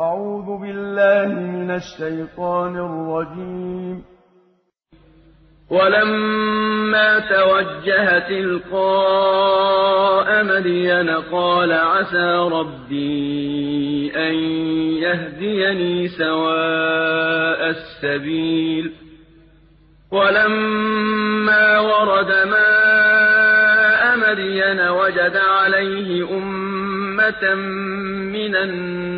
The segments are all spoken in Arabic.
أعوذ بالله من الشيطان الرجيم. ولما توجه تلقاء مدين قال عسى ربي أن يهديني سواء السبيل. ولما ورد ماء مدين وجد عليه أمة من الناس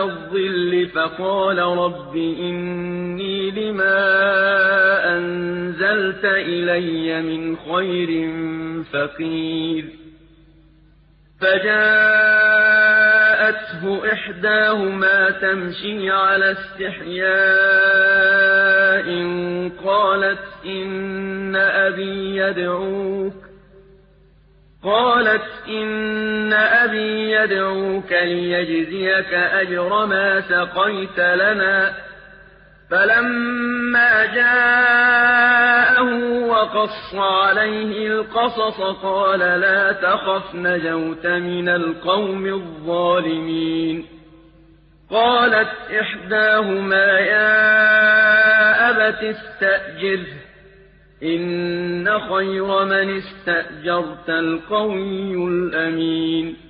إلى الظل فقال رب إني لما أنزلت إلي من خير فقير. فجاءته إحداهما تمشي على استحياء قالت إن أبي يدعوك. قالت إن أبي يدعوك ليجزيك أجر ما سقيت لنا فلما جاءه وقص عليه القصص قال لا تخف نجوت من القوم الظالمين. قالت إحداهما يا أبت استأجره إن خير من استأجرت القوي الأمين.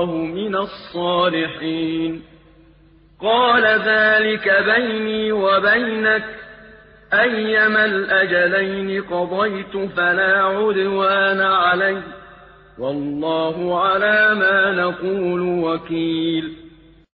الله من الصالحين. قال ذلك بيني وبينك. أيما الأجلين قضيت فلا عدوان علي. والله على ما نقول وكيل.